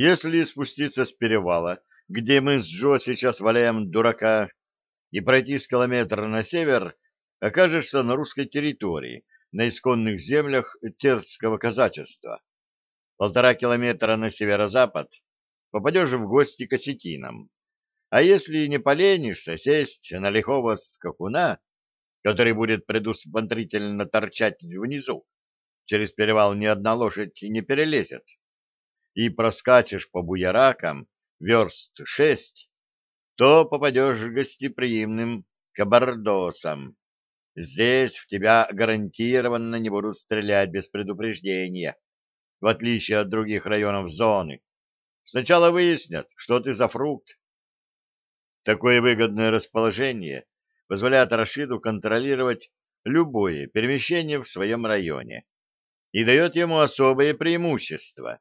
Если спуститься с перевала, где мы с Джо сейчас валяем дурака, и пройти с километра на север, окажешься на русской территории, на исконных землях терского казачества. Полтора километра на северо-запад попадешь в гости к осетинам. А если не поленишься сесть на лихого скакуна, который будет предусмотрительно торчать внизу, через перевал ни одна лошадь не перелезет, и проскачешь по буяракам верст шесть, то попадешь гостеприимным кабардосам. Здесь в тебя гарантированно не будут стрелять без предупреждения, в отличие от других районов зоны. Сначала выяснят, что ты за фрукт. Такое выгодное расположение позволяет Рашиду контролировать любое перемещение в своем районе и дает ему особое преимущество.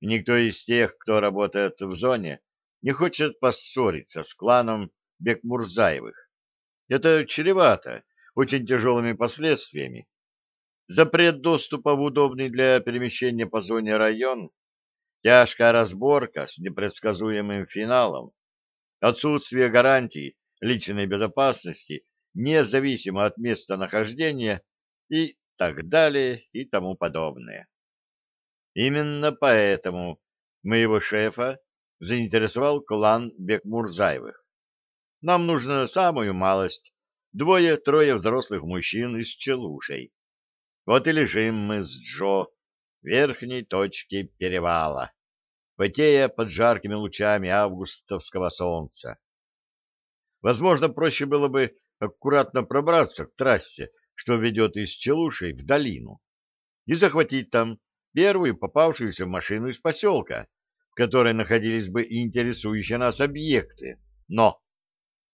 Никто из тех, кто работает в зоне, не хочет поссориться с кланом Бекмурзаевых. Это чревато очень тяжелыми последствиями. Запрет доступа в удобный для перемещения по зоне район, тяжкая разборка с непредсказуемым финалом, отсутствие гарантий личной безопасности, независимо от места нахождения и так далее и тому подобное. Именно поэтому моего шефа заинтересовал клан Бекмурзаевых. Нам нужно самую малость, двое-трое взрослых мужчин из челушей. Вот и лежим мы с Джо в верхней точке перевала, потея под жаркими лучами августовского солнца. Возможно, проще было бы аккуратно пробраться к трассе, что ведет из Челушей в долину, и захватить там первую попавшуюся машину из поселка, в которой находились бы интересующие нас объекты. Но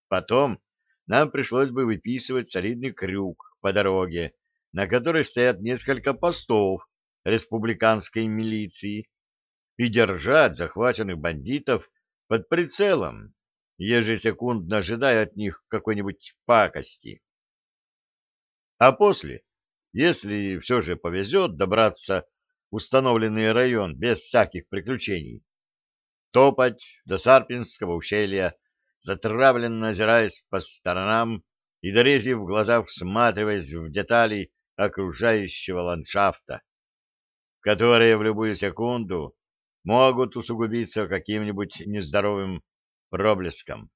потом нам пришлось бы выписывать солидный крюк по дороге, на которой стоят несколько постов республиканской милиции, и держать захваченных бандитов под прицелом, ежесекундно ожидая от них какой-нибудь пакости. А после, если все же повезет добраться установленный район без всяких приключений. Топать до Сарпинского ущелья, затравленно озираясь по сторонам и дорезив в глазах всматриваясь в детали окружающего ландшафта, которые в любую секунду могут усугубиться каким-нибудь нездоровым проблеском.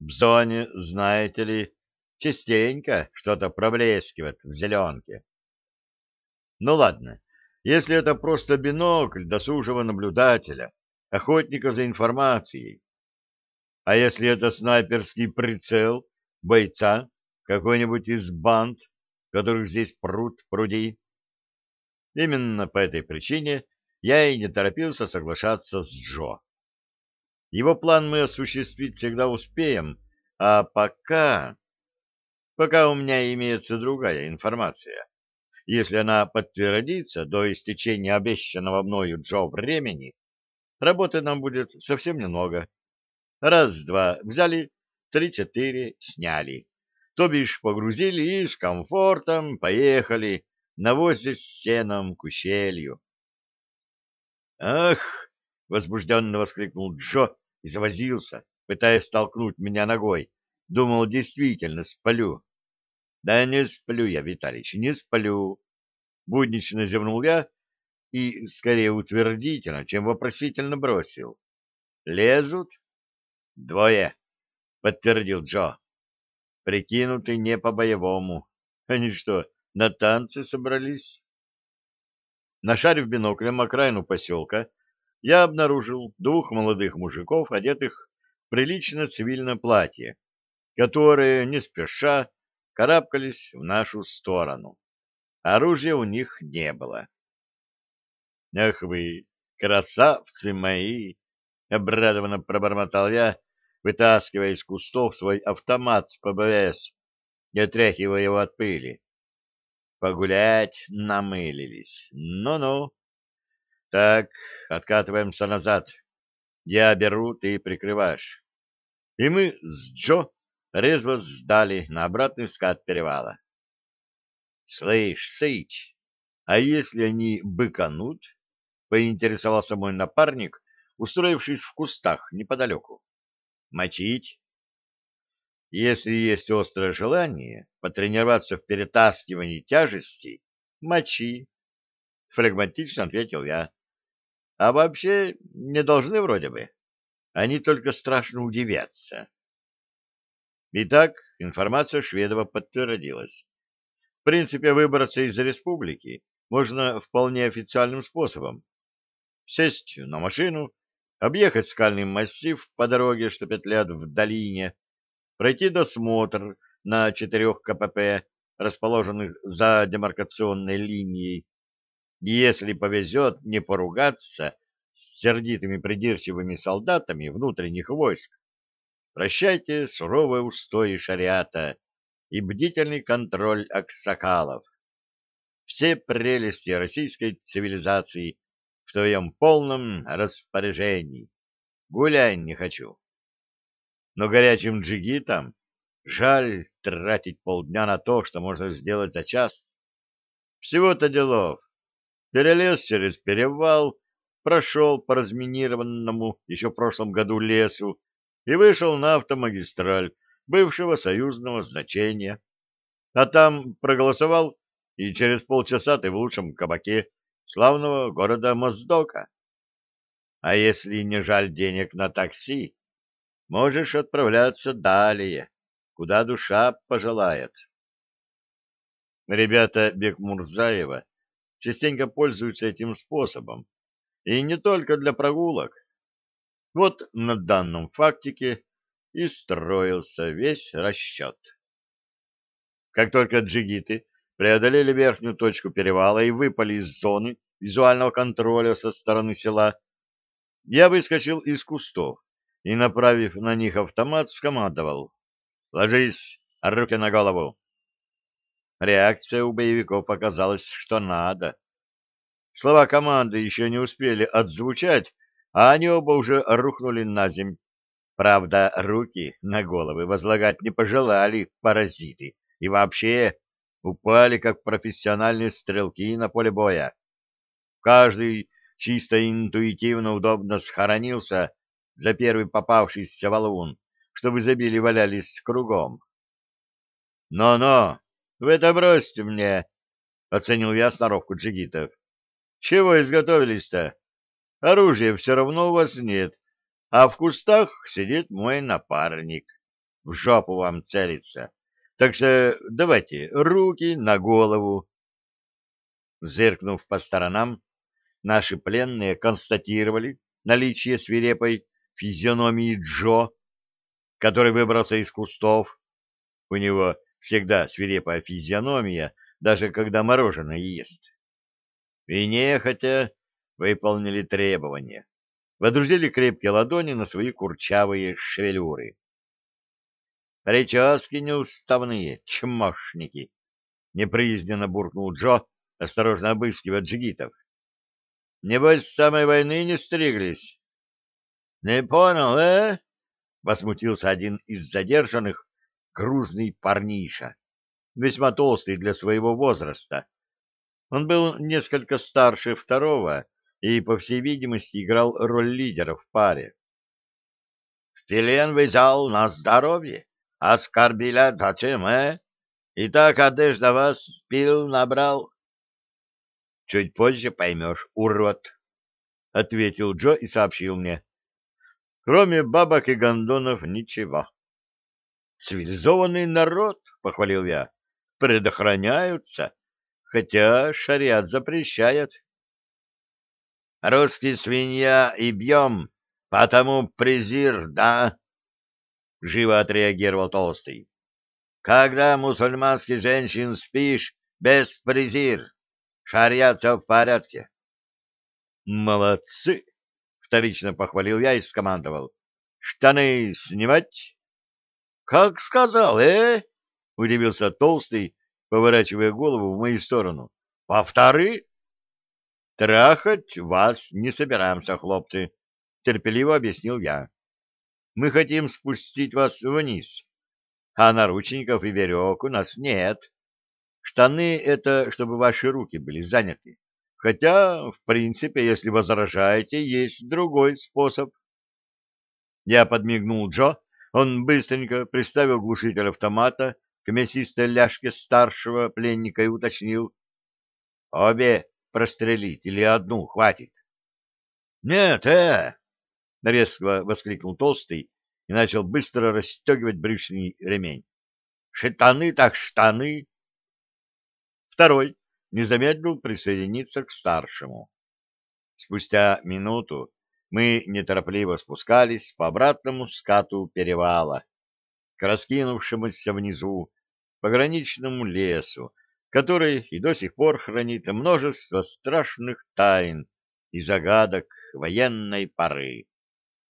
В зоне, знаете ли, частенько что-то проблескивает в зеленке. Ну ладно, если это просто бинокль досужего наблюдателя, охотника за информацией. А если это снайперский прицел бойца какой-нибудь из банд, которых здесь пруд пруди? Именно по этой причине я и не торопился соглашаться с Джо. Его план мы осуществить всегда успеем, а пока... Пока у меня имеется другая информация. Если она подтвердится до истечения обещанного мною Джо времени, работы нам будет совсем немного. Раз-два взяли, три-четыре сняли. То бишь погрузили и с комфортом поехали, навозясь сеном к ущелью. «Ах!» — возбужденно воскликнул Джо и завозился, пытаясь столкнуть меня ногой. Думал, действительно спалю. Да не сплю я, Виталич, не сплю. Буднично зевнул я и скорее утвердительно, чем вопросительно бросил. Лезут? Двое, подтвердил Джо. Прикинуты не по-боевому. Они что, на танцы собрались? Нашарив биноклем окраину поселка, я обнаружил двух молодых мужиков, одетых в прилично цивильное платье, которые, не спеша, карабкались в нашу сторону. Оружия у них не было. — Ах вы, красавцы мои! — обрадованно пробормотал я, вытаскивая из кустов свой автомат с ПБС и отряхивая его от пыли. Погулять намылились. Ну-ну. Так, откатываемся назад. Я беру, ты прикрываешь. И мы с Джо резво сдали на обратный скат перевала. — Слышь, Сыч, а если они быканут? поинтересовался мой напарник, устроившись в кустах неподалеку. Мочить? Если есть острое желание потренироваться в перетаскивании тяжести, мочи. Флегматично ответил я. А вообще не должны вроде бы. Они только страшно удивятся. Итак, информация Шведова подтвердилась. В принципе, выбраться из республики можно вполне официальным способом. Сесть на машину, объехать скальный массив по дороге, что петлят в долине, пройти досмотр на четырех КПП, расположенных за демаркационной линией, и, если повезет, не поругаться с сердитыми придирчивыми солдатами внутренних войск. Прощайте суровые устои шариата и бдительный контроль аксакалов. Все прелести российской цивилизации в твоем полном распоряжении. Гуляй не хочу. Но горячим джигитам жаль тратить полдня на то, что можно сделать за час. Всего-то делов. Перелез через перевал, прошел по разминированному еще в прошлом году лесу и вышел на автомагистраль бывшего союзного значения. А там проголосовал, и через полчаса ты в лучшем кабаке славного города Моздока. А если не жаль денег на такси, можешь отправляться далее, куда душа пожелает. Ребята Бекмурзаева частенько пользуются этим способом, и не только для прогулок. Вот на данном фактике и строился весь расчет. Как только джигиты преодолели верхнюю точку перевала и выпали из зоны визуального контроля со стороны села, я выскочил из кустов и, направив на них автомат, скомандовал «Ложись, руки на голову!» Реакция у боевиков показалась, что надо. Слова команды еще не успели отзвучать, а они оба уже рухнули на земь. Правда, руки на головы возлагать не пожелали паразиты и вообще упали как профессиональные стрелки на поле боя. Каждый чисто интуитивно удобно схоронился за первый попавшийся валун, чтобы забили валялись кругом. «Но-но, вы это бросьте мне!» — оценил я сноровку джигитов. «Чего изготовились-то? Оружия все равно у вас нет, а в кустах сидит мой напарник. В жопу вам целится. Так что давайте руки на голову. Зыркнув по сторонам, наши пленные констатировали наличие свирепой физиономии Джо, который выбрался из кустов. У него всегда свирепая физиономия, даже когда мороженое ест. И нехотя выполнили требования. Водрузили крепкие ладони на свои курчавые шевелюры. Прически неуставные, чмошники! — неприязненно буркнул Джо, осторожно обыскивая джигитов. — Небось, с самой войны не стриглись? — Не понял, э? — возмутился один из задержанных, грузный парниша, весьма толстый для своего возраста. Он был несколько старше второго и, по всей видимости, играл роль лидера в паре. — В плен взял на здоровье. Оскорбилять зачем, э? И так одежда вас пил набрал. — Чуть позже поймешь, урод, — ответил Джо и сообщил мне. — Кроме бабок и гондонов ничего. — Цивилизованный народ, — похвалил я, — предохраняются, хотя шариат запрещает. — Русский свинья и бьем, потому презир, да? — живо отреагировал Толстый. «Когда мусульманских женщин спишь, без презир, шарят все в порядке». «Молодцы!» — вторично похвалил я и скомандовал. «Штаны снимать?» «Как сказал, э?» — удивился Толстый, поворачивая голову в мою сторону. «Повтори?» «Трахать вас не собираемся, хлопцы», — терпеливо объяснил я мы хотим спустить вас вниз, а наручников и веревок у нас нет. Штаны — это чтобы ваши руки были заняты. Хотя, в принципе, если возражаете, есть другой способ. Я подмигнул Джо, он быстренько приставил глушитель автомата к мясистой ляжке старшего пленника и уточнил. — Обе прострелить или одну хватит? — Нет, э! — резко воскликнул Толстый и начал быстро расстегивать брючный ремень. — Штаны так штаны! Второй не замедлил присоединиться к старшему. Спустя минуту мы неторопливо спускались по обратному скату перевала, к раскинувшемуся внизу пограничному лесу, который и до сих пор хранит множество страшных тайн и загадок военной поры.